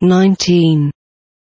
nineteen.